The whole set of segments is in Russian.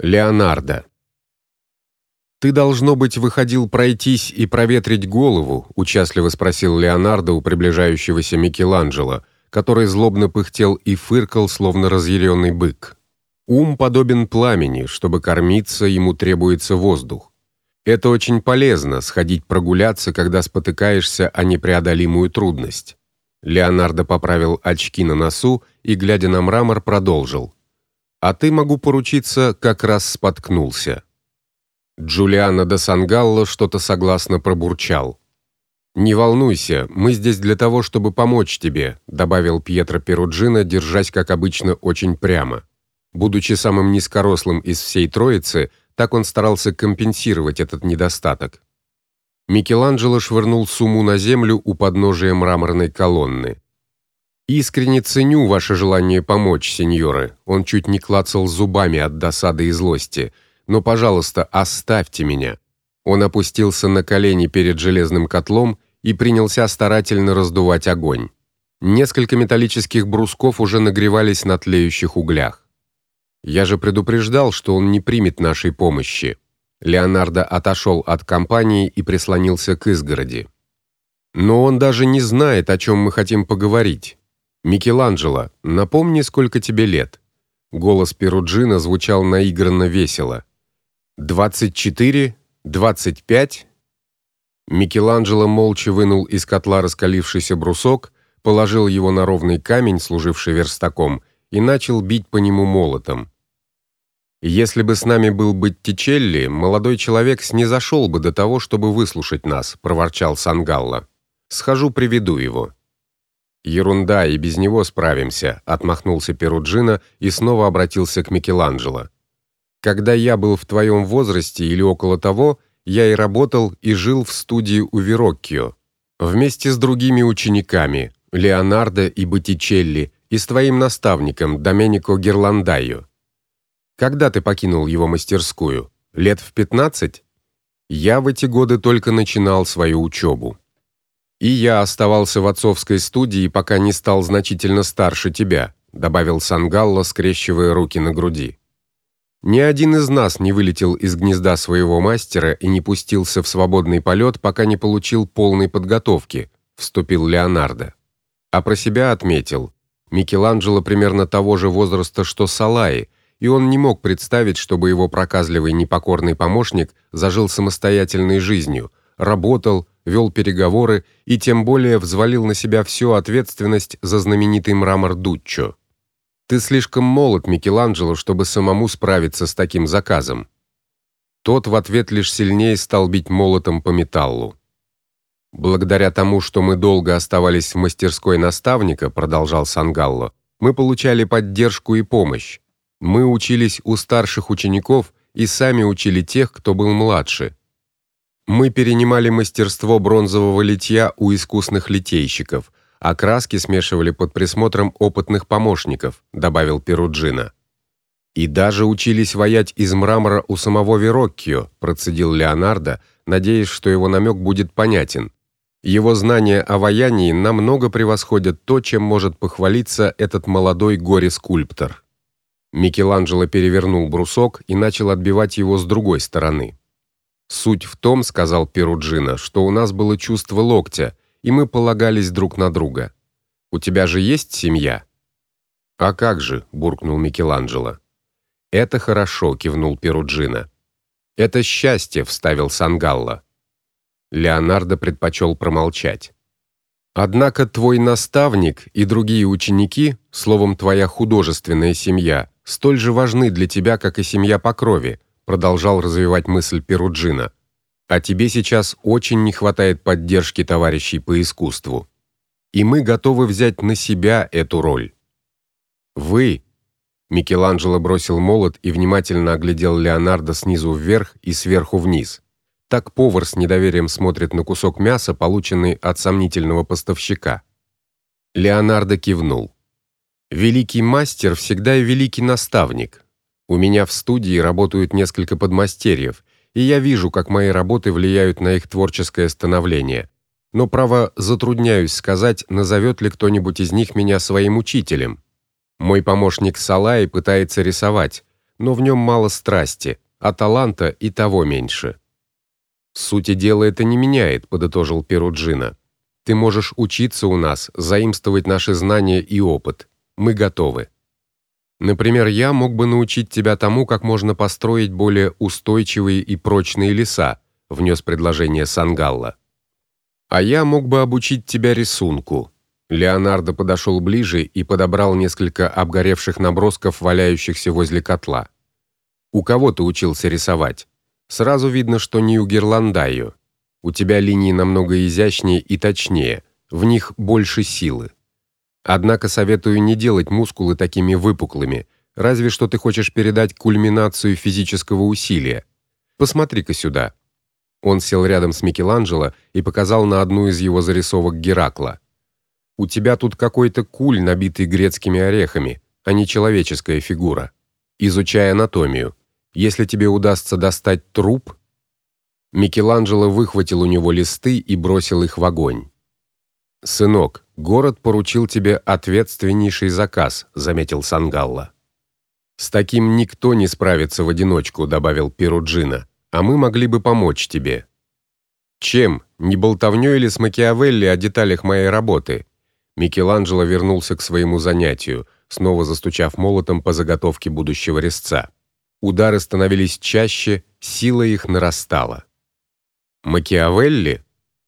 Леонардо. Ты должно быть выходил пройтись и проветрить голову, участливо спросил Леонардо у приближающегося Микеланджело, который злобно пыхтел и фыркал, словно разъяренный бык. Ум подобен пламени, чтобы кормиться, ему требуется воздух. Это очень полезно сходить прогуляться, когда спотыкаешься о непреодолимую трудность. Леонардо поправил очки на носу и глядя на мрамор продолжил: а ты, могу поручиться, как раз споткнулся. Джулиано де Сангалло что-то согласно пробурчал. Не волнуйся, мы здесь для того, чтобы помочь тебе, добавил Пьетро Перуджино, держась как обычно очень прямо. Будучи самым низкорослым из всей троицы, так он старался компенсировать этот недостаток. Микеланджело швырнул сумму на землю у подножия мраморной колонны. Искренне ценю ваше желание помочь, сеньоры. Он чуть не клацал зубами от досады и злости. Но, пожалуйста, оставьте меня. Он опустился на колени перед железным котлом и принялся старательно раздувать огонь. Несколько металлических брусков уже нагревались на тлеющих углях. Я же предупреждал, что он не примет нашей помощи. Леонардо отошел от компании и прислонился к изгороди. Но он даже не знает, о чем мы хотим поговорить. Микеланджело, напомни, сколько тебе лет. Голос Перуджина звучал наигранно весело. «Двадцать четыре? Двадцать пять?» Микеланджело молча вынул из котла раскалившийся брусок, положил его на ровный камень, служивший верстаком, и начал бить по нему молотом. Если бы с нами был Боттичелли, молодой человек снизошел бы до того, чтобы выслушать нас, проворчал Сангалла. Схожу, приведу его. Ерунда, и без него справимся, отмахнулся Перуджино и снова обратился к Микеланджело. Когда я был в твоем возрасте или около того, я и работал, и жил в студии у Вероккио, вместе с другими учениками, Леонардо и Боттичелли, и с твоим наставником Доменико Герландайо. Когда ты покинул его мастерскую? Лет в пятнадцать? Я в эти годы только начинал свою учебу. И я оставался в отцовской студии, пока не стал значительно старше тебя, добавил Сангалло, скрещивая руки на груди. Ни один из нас не вылетел из гнезда своего мастера и не пустился в свободный полет, пока не получил полной подготовки, вступил Леонардо. А про себя отметил: Микеланджело примерно того же возраста, что Салаи, и он не мог представить, чтобы его проказливый непокорный помощник зажил самостоятельной жизнью, работал, вел переговоры и тем более взвалил на себя всю ответственность за знаменитый мрамор Дуччо. Ты слишком молод, Микеланджело, чтобы самому справиться с таким заказом. Тот в ответ лишь сильнее стал бить молотом по металлу. Благодаря тому, что мы долго оставались в мастерской наставника, продолжал Сангалло, мы получали поддержку и помощь. Мы учились у старших учеников и сами учили тех, кто был младше. Мы перенимали мастерство бронзового литья у искусных литейщиков, а краски смешивали под присмотром опытных помощников, добавил Перуджино. И даже учились ваять из мрамора у самого Вероккио, процедил Леонардо, надеясь, что его намек будет понятен. Его знания о ваянии намного превосходят то, чем может похвалиться этот молодой горе-скульптор. Микеланджело перевернул брусок и начал отбивать его с другой стороны. Суть в том, сказал Перуджино, что у нас было чувство локтя, и мы полагались друг на друга. У тебя же есть семья? А как же, буркнул Микеланджело. Это хорошо, кивнул Перуджино. Это счастье, вставил Сангалла. Леонардо предпочел промолчать. Однако твой наставник и другие ученики, словом твоя художественная семья, столь же важны для тебя, как и семья по крови, продолжал развивать мысль Перуджина. А тебе сейчас очень не хватает поддержки товарищей по искусству. И мы готовы взять на себя эту роль. Вы Микеланджело бросил молот и внимательно оглядел Леонардо снизу вверх и сверху вниз. Так повар с недоверием смотрит на кусок мяса, полученный от сомнительного поставщика. Леонардо кивнул. Великий мастер всегда и великий наставник, у меня в студии работают несколько подмастерьев, и я вижу, как мои работы влияют на их творческое становление. Но право затрудняюсь сказать, назовет ли кто-нибудь из них меня своим учителем. Мой помощник Салай пытается рисовать, но в нем мало страсти, а таланта и того меньше. Сути дела это не меняет, подытожил Перуджина. Ты можешь учиться у нас, заимствовать наши знания и опыт. Мы готовы. Например, я мог бы научить тебя тому, как можно построить более устойчивые и прочные леса, внес предложение Сангалла. А я мог бы обучить тебя рисунку. Леонардо подошел ближе и подобрал несколько обгоревших набросков, валяющихся возле котла. У кого ты учился рисовать? Сразу видно, что не у Герландаю. У тебя линии намного изящнее и точнее, в них больше силы. Однако советую не делать мускулы такими выпуклыми, разве что ты хочешь передать кульминацию физического усилия. Посмотри-ка сюда. Он сел рядом с Микеланджело и показал на одну из его зарисовок Геракла. У тебя тут какой-то куль, набитый грецкими орехами, а не человеческая фигура. Изучай анатомию. Если тебе удастся достать труп, Микеланджело выхватил у него листы и бросил их в огонь. Сынок, город поручил тебе ответственнейший заказ, заметил Сангалла. С таким никто не справится в одиночку, добавил Перуджина. А мы могли бы помочь тебе. Чем? Не болтовнёй или с Макиавелли о деталях моей работы? Микеланджело вернулся к своему занятию, снова застучав молотом по заготовке будущего резца. Удары становились чаще, сила их нарастала. Макиавелли?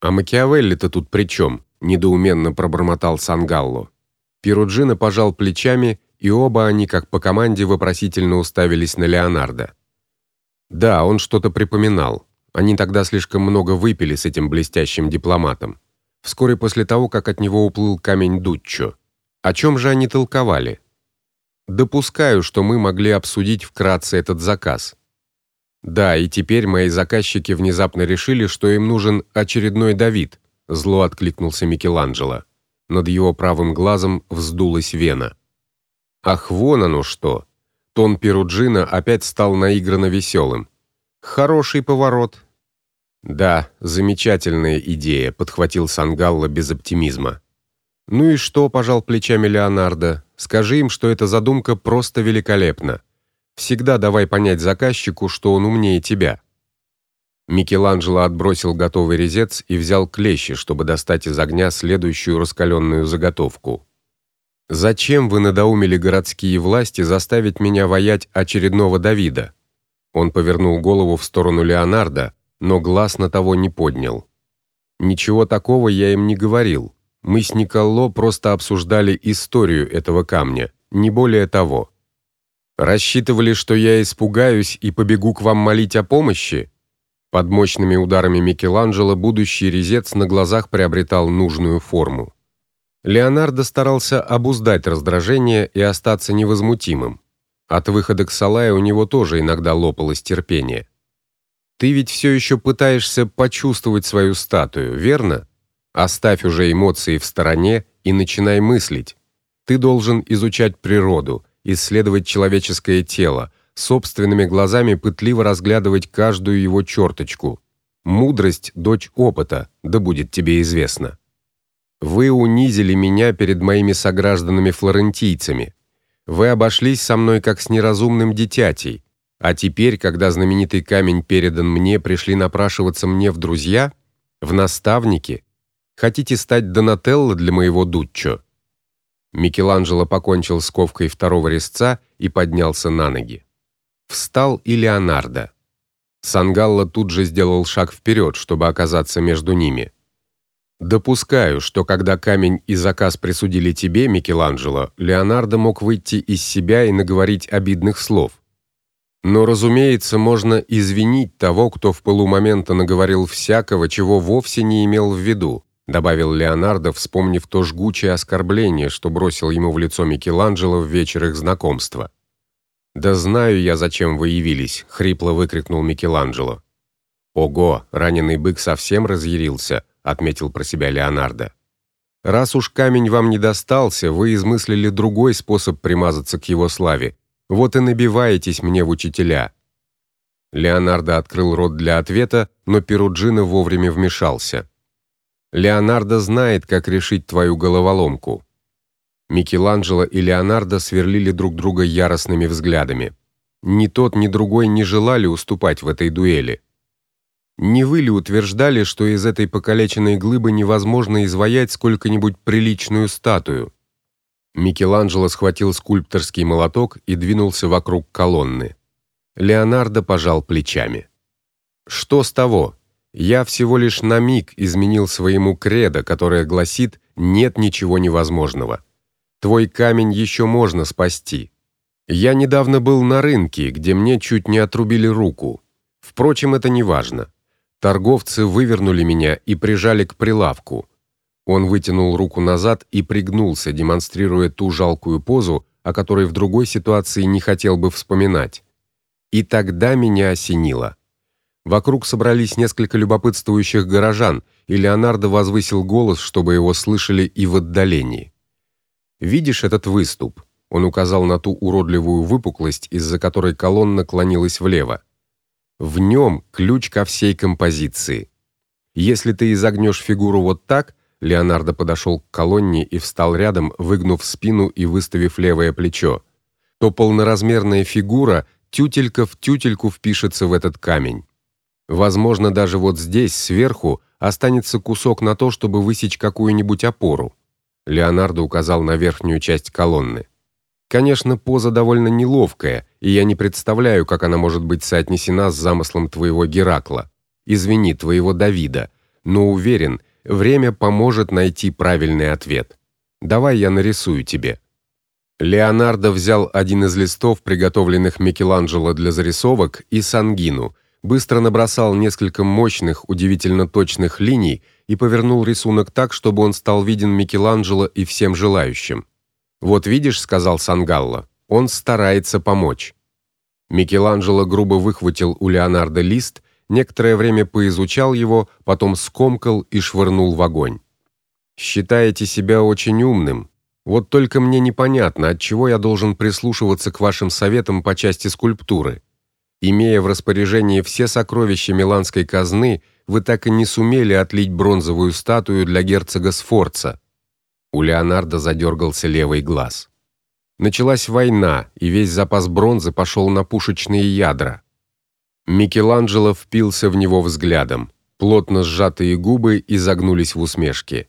А Макиавелли-то тут при чем? Недоуменно пробормотал Сангалло. Перуджино пожал плечами, и оба они, как по команде, вопросительно уставились на Леонардо. Да, он что-то припоминал. Они тогда слишком много выпили с этим блестящим дипломатом. Вскоре после того, как от него уплыл камень Дуччо. О чем же они толковали? Допускаю, что мы могли обсудить вкратце этот заказ. Да, и теперь мои заказчики внезапно решили, что им нужен очередной Давид. Зло откликнулся Микеланджело. Над его правым глазом вздулась вена. Ах, вон оно что. Тон Перуджина опять стал наигранно веселым. Хороший поворот. Да, замечательная идея, подхватил Сангалла без оптимизма. Ну и что, пожал плечами Леонардо. Скажи им, что эта задумка просто великолепна. Всегда давай понять заказчику, что он умнее тебя. Микеланджело отбросил готовый резец и взял клещи, чтобы достать из огня следующую раскаленную заготовку. Зачем вы надоумили городские власти заставить меня воять очередного Давида? Он повернул голову в сторону Леонардо, но глаз на того не поднял. Ничего такого я им не говорил. Мы с Николо просто обсуждали историю этого камня, не более того. Рассчитывали, что я испугаюсь и побегу к вам молить о помощи? Под мощными ударами Микеланджело будущий резец на глазах приобретал нужную форму. Леонардо старался обуздать раздражение и остаться невозмутимым. От выхода к Салае у него тоже иногда лопалось терпение. Ты ведь все еще пытаешься почувствовать свою статую, верно? Оставь уже эмоции в стороне и начинай мыслить. Ты должен изучать природу, исследовать человеческое тело, собственными глазами пытливо разглядывать каждую его черточку. Мудрость дочь опыта, да будет тебе известно. Вы унизили меня перед моими согражданами-флорентийцами. Вы обошлись со мной как с неразумным дитятей. А теперь, когда знаменитый камень передан мне, пришли напрашиваться мне в друзья, в наставники, Хотите стать Донателло для моего Дуччо? Микеланджело покончил с ковкой второго резца и поднялся на ноги. Встал и Леонардо. Сангалло тут же сделал шаг вперед, чтобы оказаться между ними. Допускаю, что когда камень и заказ присудили тебе, Микеланджело, Леонардо мог выйти из себя и наговорить обидных слов. Но, разумеется, можно извинить того, кто в полумомента наговорил всякого, чего вовсе не имел в виду добавил Леонардо, вспомнив то жгучее оскорбление, что бросил ему в лицо Микеланджело в вечер их знакомства. "Да знаю я, зачем вы явились", хрипло выкрикнул Микеланджело. "Ого, раненый бык совсем разъярился", отметил про себя Леонардо. "Раз уж камень вам не достался, вы измыслили другой способ примазаться к его славе. Вот и набиваетесь мне в учителя". Леонардо открыл рот для ответа, но Перуджино вовремя вмешался. Леонардо знает, как решить твою головоломку. Микеланджело и Леонардо сверлили друг друга яростными взглядами. Ни тот, ни другой не желали уступать в этой дуэли. Не вы ли утверждали, что из этой покалеченной глыбы невозможно изваять сколько-нибудь приличную статую? Микеланджело схватил скульпторский молоток и двинулся вокруг колонны. Леонардо пожал плечами. Что с того? Я всего лишь на миг изменил своему кредо, которое гласит: нет ничего невозможного. Твой камень еще можно спасти. Я недавно был на рынке, где мне чуть не отрубили руку. Впрочем, это не важно. Торговцы вывернули меня и прижали к прилавку. Он вытянул руку назад и пригнулся, демонстрируя ту жалкую позу, о которой в другой ситуации не хотел бы вспоминать. И тогда меня осенило. Вокруг собрались несколько любопытствующих горожан, и Леонардо возвысил голос, чтобы его слышали и в отдалении. Видишь этот выступ? Он указал на ту уродливую выпуклость, из-за которой колонна клонилась влево. В нем ключ ко всей композиции. Если ты изогнешь фигуру вот так, Леонардо подошел к колонне и встал рядом, выгнув спину и выставив левое плечо, то полноразмерная фигура тютелька в тютельку впишется в этот камень. Возможно, даже вот здесь сверху останется кусок на то, чтобы высечь какую-нибудь опору. Леонардо указал на верхнюю часть колонны. Конечно, поза довольно неловкая, и я не представляю, как она может быть соотнесена с замыслом твоего Геракла. Извини, твоего Давида, но уверен, время поможет найти правильный ответ. Давай я нарисую тебе. Леонардо взял один из листов, приготовленных Микеланджело для зарисовок, и сангину, быстро набросал несколько мощных, удивительно точных линий и повернул рисунок так, чтобы он стал виден Микеланджело и всем желающим. Вот видишь, сказал Сангалло. Он старается помочь. Микеланджело грубо выхватил у Леонардо лист, некоторое время поизучал его, потом скомкал и швырнул в огонь. Считаете себя очень умным. Вот только мне непонятно, от чего я должен прислушиваться к вашим советам по части скульптуры. Имея в распоряжении все сокровища миланской казны, вы так и не сумели отлить бронзовую статую для герцога Сфорца. У Леонардо задергался левый глаз. Началась война, и весь запас бронзы пошел на пушечные ядра. Микеланджело впился в него взглядом. Плотно сжатые губы изогнулись в усмешке.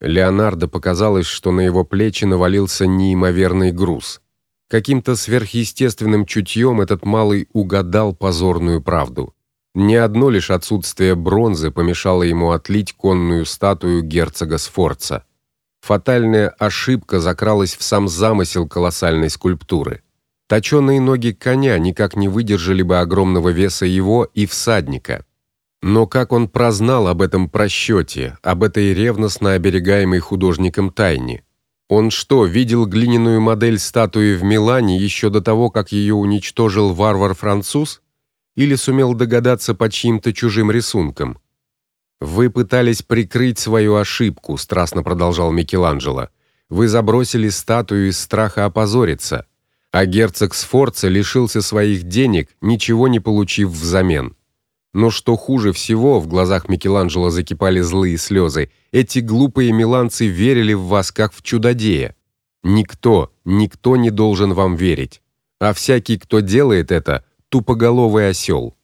Леонардо показалось, что на его плечи навалился неимоверный груз. Каким-то сверхъестественным чутьем этот малый угадал позорную правду. Не одно лишь отсутствие бронзы помешало ему отлить конную статую герцога Сфорца. Фатальная ошибка закралась в сам замысел колоссальной скульптуры. Точёные ноги коня никак не выдержали бы огромного веса его и всадника. Но как он прознал об этом просчёте, об этой ревностно оберегаемой художником тайне? Он что, видел глиняную модель статуи в Милане ещё до того, как её уничтожил варвар-француз? Или сумел догадаться по чьим-то чужим рисункам? Вы пытались прикрыть свою ошибку, страстно продолжал Микеланджело. Вы забросили статую из страха опозориться, а герцог Сфорца лишился своих денег, ничего не получив взамен. Но что хуже всего, в глазах Микеланджело закипали злые слезы. Эти глупые миланцы верили в вас как в чудодея. Никто, никто не должен вам верить. А всякий, кто делает это, тупоголовый осел.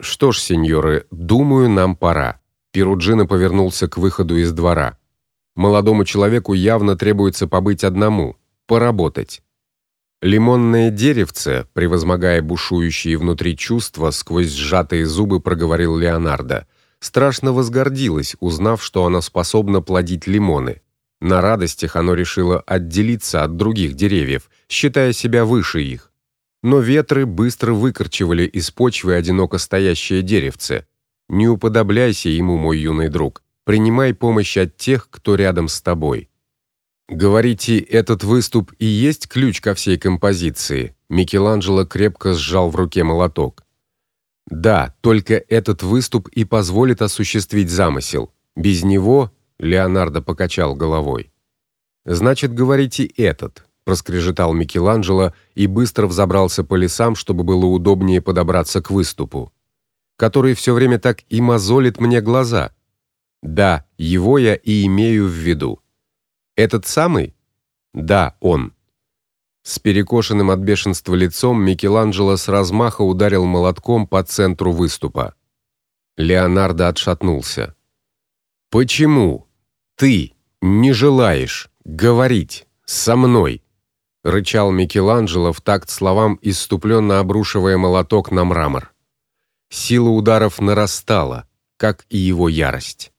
Что ж, сеньоры, думаю, нам пора. Перуджино повернулся к выходу из двора. Молодому человеку явно требуется побыть одному, поработать. Лимонное деревце, превозмогая бушующие внутри чувства, сквозь сжатые зубы проговорил Леонардо. Страшно возгордилось, узнав, что оно способно плодить лимоны. На радостях оно решило отделиться от других деревьев, считая себя выше их. Но ветры быстро выкорчевали из почвы одиноко стоящее деревце. Не уподобляйся ему, мой юный друг. Принимай помощь от тех, кто рядом с тобой. Говорите, этот выступ и есть ключ ко всей композиции. Микеланджело крепко сжал в руке молоток. Да, только этот выступ и позволит осуществить замысел. Без него Леонардо покачал головой. Значит, говорите этот, проскрежетал Микеланджело и быстро взобрался по лесам, чтобы было удобнее подобраться к выступу который все время так и мозолит мне глаза. Да, его я и имею в виду. Этот самый? Да, он. С перекошенным от бешенства лицом Микеланджело с размаха ударил молотком по центру выступа. Леонардо отшатнулся. Почему ты не желаешь говорить со мной? рычал Микеланджело в такт словам, иступленно обрушивая молоток на мрамор. Сила ударов нарастала, как и его ярость.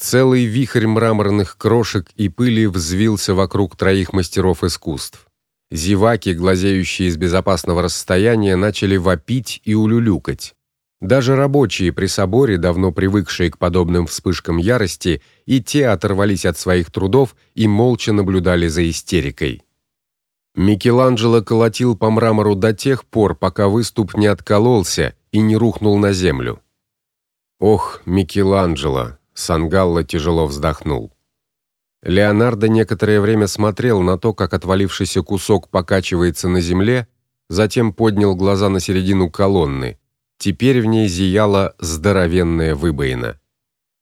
Целый вихрь мраморных крошек и пыли взвился вокруг троих мастеров искусств. Зеваки, глазеющие из безопасного расстояния, начали вопить и улюлюкать. Даже рабочие при соборе, давно привыкшие к подобным вспышкам ярости, и те оторвались от своих трудов и молча наблюдали за истерикой. Микеланджело колотил по мрамору до тех пор, пока выступ не откололся и не рухнул на землю. Ох, Микеланджело, Сангалло тяжело вздохнул. Леонардо некоторое время смотрел на то, как отвалившийся кусок покачивается на земле, затем поднял глаза на середину колонны. Теперь в ней зияла здоровенная выбоина.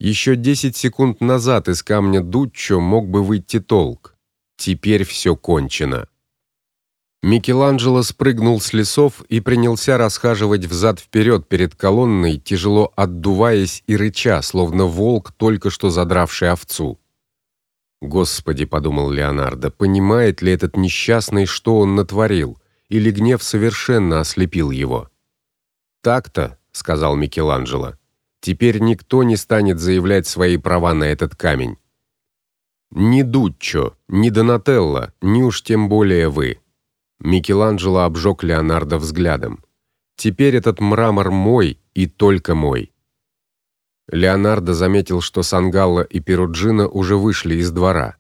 Еще 10 секунд назад из камня Дуччо мог бы выйти толк. Теперь все кончено. Микеланджело спрыгнул с лесов и принялся расхаживать взад вперед перед колонной, тяжело отдуваясь и рыча, словно волк, только что задравший овцу. Господи, подумал Леонардо, понимает ли этот несчастный, что он натворил, или гнев совершенно ослепил его? Так-то, сказал Микеланджело. Теперь никто не станет заявлять свои права на этот камень. Ни Дуччо, ни Донателло, ни уж тем более вы. Микеланджело обжег Леонардо взглядом. Теперь этот мрамор мой и только мой. Леонардо заметил, что Сангалло и Перуджино уже вышли из двора.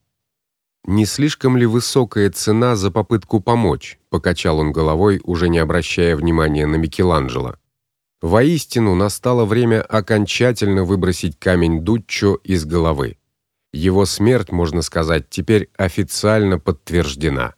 Не слишком ли высокая цена за попытку помочь? покачал он головой, уже не обращая внимания на Микеланджело. Воистину настало время окончательно выбросить камень Дуччо из головы. Его смерть, можно сказать, теперь официально подтверждена.